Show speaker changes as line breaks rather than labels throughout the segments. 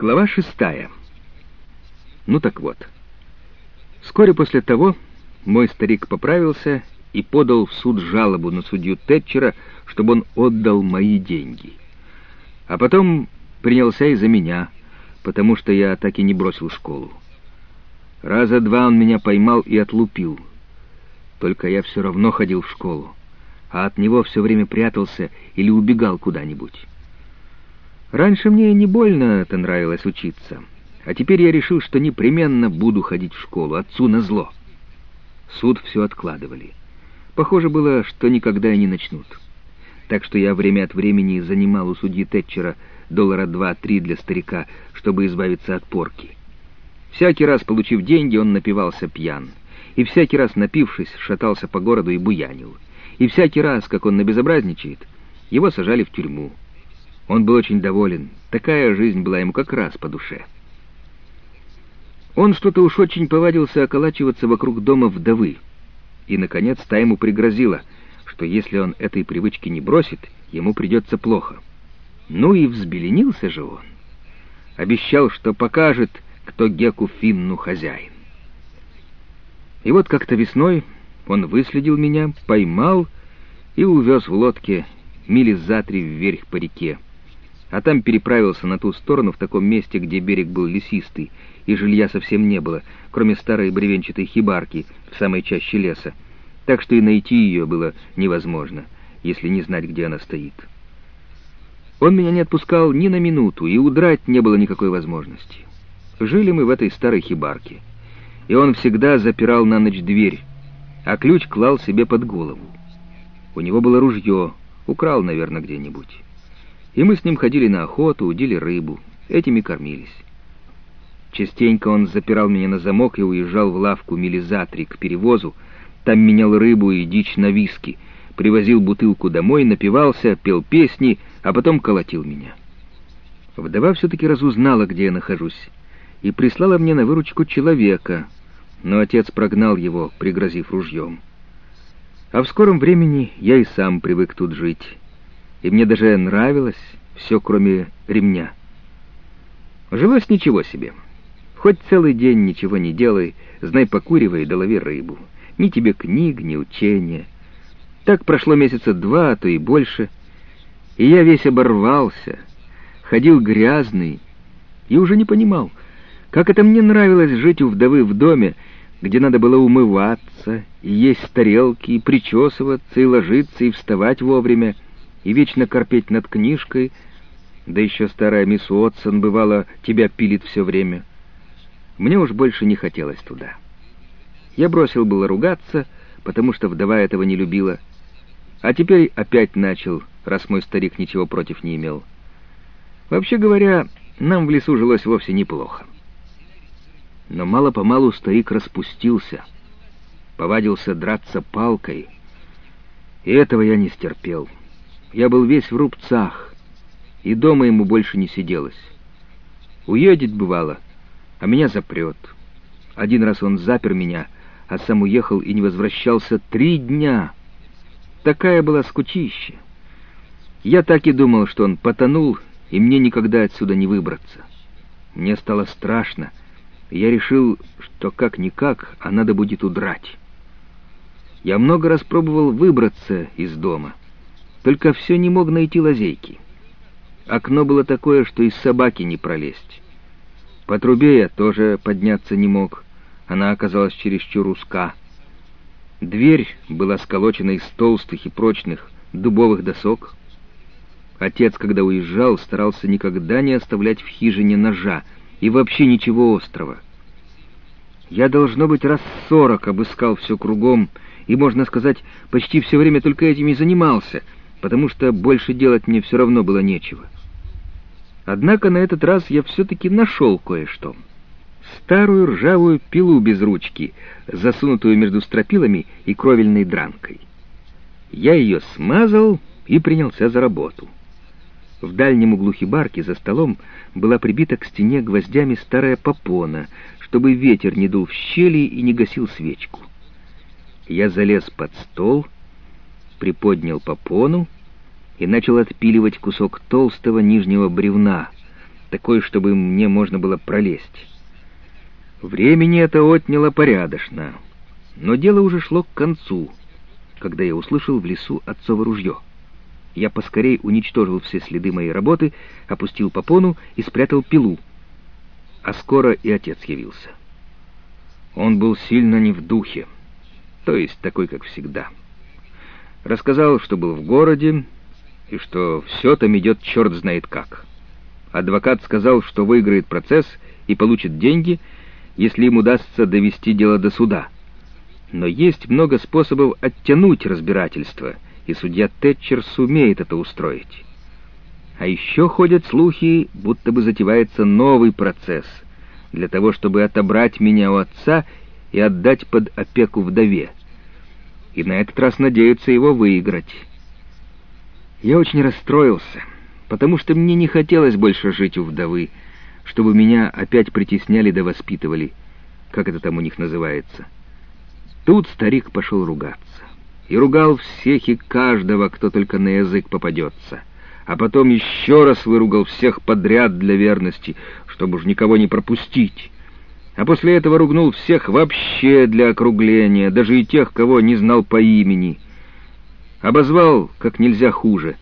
Глава шестая. Ну так вот. Вскоре после того мой старик поправился и подал в суд жалобу на судью Тэтчера, чтобы он отдал мои деньги. А потом принялся и за меня, потому что я так и не бросил школу. Раза два он меня поймал и отлупил. Только я все равно ходил в школу, а от него все время прятался или убегал куда-нибудь. Раньше мне не больно это нравилось учиться, а теперь я решил, что непременно буду ходить в школу, отцу на зло. Суд все откладывали. Похоже было, что никогда и не начнут. Так что я время от времени занимал у судьи Тэтчера доллара два-три для старика, чтобы избавиться от порки. Всякий раз, получив деньги, он напивался пьян. И всякий раз, напившись, шатался по городу и буянил. И всякий раз, как он набезобразничает, его сажали в тюрьму. Он был очень доволен. Такая жизнь была ему как раз по душе. Он что-то уж очень повадился околачиваться вокруг дома вдовы. И, наконец, та ему пригрозила, что если он этой привычки не бросит, ему придется плохо. Ну и взбеленился же он. Обещал, что покажет, кто Геку Финну хозяин. И вот как-то весной он выследил меня, поймал и увез в лодке мили за три вверх по реке а там переправился на ту сторону в таком месте, где берег был лесистый, и жилья совсем не было, кроме старой бревенчатой хибарки в самой чаще леса, так что и найти ее было невозможно, если не знать, где она стоит. Он меня не отпускал ни на минуту, и удрать не было никакой возможности. Жили мы в этой старой хибарке, и он всегда запирал на ночь дверь, а ключ клал себе под голову. У него было ружье, украл, наверное, где-нибудь. И мы с ним ходили на охоту, удили рыбу. Этими кормились. Частенько он запирал меня на замок и уезжал в лавку мили к перевозу. Там менял рыбу и дичь на виски. Привозил бутылку домой, напивался, пел песни, а потом колотил меня. Вдова все-таки разузнала, где я нахожусь, и прислала мне на выручку человека, но отец прогнал его, пригрозив ружьем. А в скором времени я и сам привык тут жить и мне даже нравилось все, кроме ремня. Жилось ничего себе. Хоть целый день ничего не делай, знай, покуривай да лови рыбу. Ни тебе книг, ни учения. Так прошло месяца два, а то и больше, и я весь оборвался, ходил грязный и уже не понимал, как это мне нравилось жить у вдовы в доме, где надо было умываться, и есть тарелки, и причесываться, и ложиться, и вставать вовремя, и вечно корпеть над книжкой, да еще старая мисс Уотсон, бывало, тебя пилит все время. Мне уж больше не хотелось туда. Я бросил было ругаться, потому что вдова этого не любила, а теперь опять начал, раз мой старик ничего против не имел. Вообще говоря, нам в лесу жилось вовсе неплохо. Но мало-помалу старик распустился, повадился драться палкой, и этого я не стерпел. Я был весь в рубцах, и дома ему больше не сиделось. Уедет, бывало, а меня запрет. Один раз он запер меня, а сам уехал и не возвращался три дня. Такая была скучища. Я так и думал, что он потонул, и мне никогда отсюда не выбраться. Мне стало страшно, я решил, что как-никак, а надо будет удрать. Я много раз пробовал выбраться из дома, только все не мог найти лазейки. Окно было такое, что из собаки не пролезть. По трубе я тоже подняться не мог. Она оказалась чересчур узка. Дверь была сколочена из толстых и прочных дубовых досок. Отец, когда уезжал, старался никогда не оставлять в хижине ножа и вообще ничего острого. Я, должно быть, раз сорок обыскал все кругом, и, можно сказать, почти все время только этим и занимался — потому что больше делать мне все равно было нечего. Однако на этот раз я все-таки нашел кое-что. Старую ржавую пилу без ручки, засунутую между стропилами и кровельной дранкой. Я ее смазал и принялся за работу. В дальнем углу хибарки за столом была прибита к стене гвоздями старая попона, чтобы ветер не дул в щели и не гасил свечку. Я залез под стол — приподнял попону и начал отпиливать кусок толстого нижнего бревна, такой, чтобы мне можно было пролезть. Времени это отняло порядочно, но дело уже шло к концу, когда я услышал в лесу отцово ружье. Я поскорей уничтожил все следы моей работы, опустил попону и спрятал пилу. А скоро и отец явился. Он был сильно не в духе, то есть такой, как всегда. Рассказал, что был в городе, и что все там идет черт знает как. Адвокат сказал, что выиграет процесс и получит деньги, если им удастся довести дело до суда. Но есть много способов оттянуть разбирательство, и судья Тэтчер сумеет это устроить. А еще ходят слухи, будто бы затевается новый процесс, для того, чтобы отобрать меня у отца и отдать под опеку вдове. И на этот раз надеются его выиграть. Я очень расстроился, потому что мне не хотелось больше жить у вдовы, чтобы меня опять притесняли да воспитывали, как это там у них называется. Тут старик пошел ругаться. И ругал всех и каждого, кто только на язык попадется. А потом еще раз выругал всех подряд для верности, чтобы уж никого не пропустить. А после этого ругнул всех вообще для округления, даже и тех, кого не знал по имени. Обозвал как нельзя хуже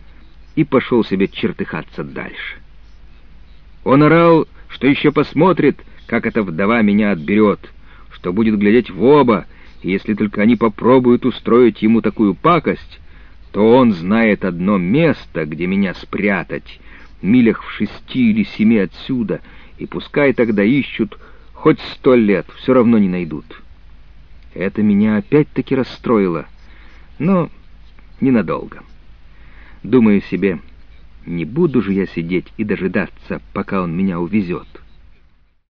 и пошел себе чертыхаться дальше. Он орал, что еще посмотрит, как эта вдова меня отберет, что будет глядеть в оба, и если только они попробуют устроить ему такую пакость, то он знает одно место, где меня спрятать, милях в шести или семи отсюда, и пускай тогда ищут хоть сто лет, все равно не найдут. Это меня опять-таки расстроило, но ненадолго. Думаю себе, не буду же я сидеть и дожидаться, пока он меня увезет.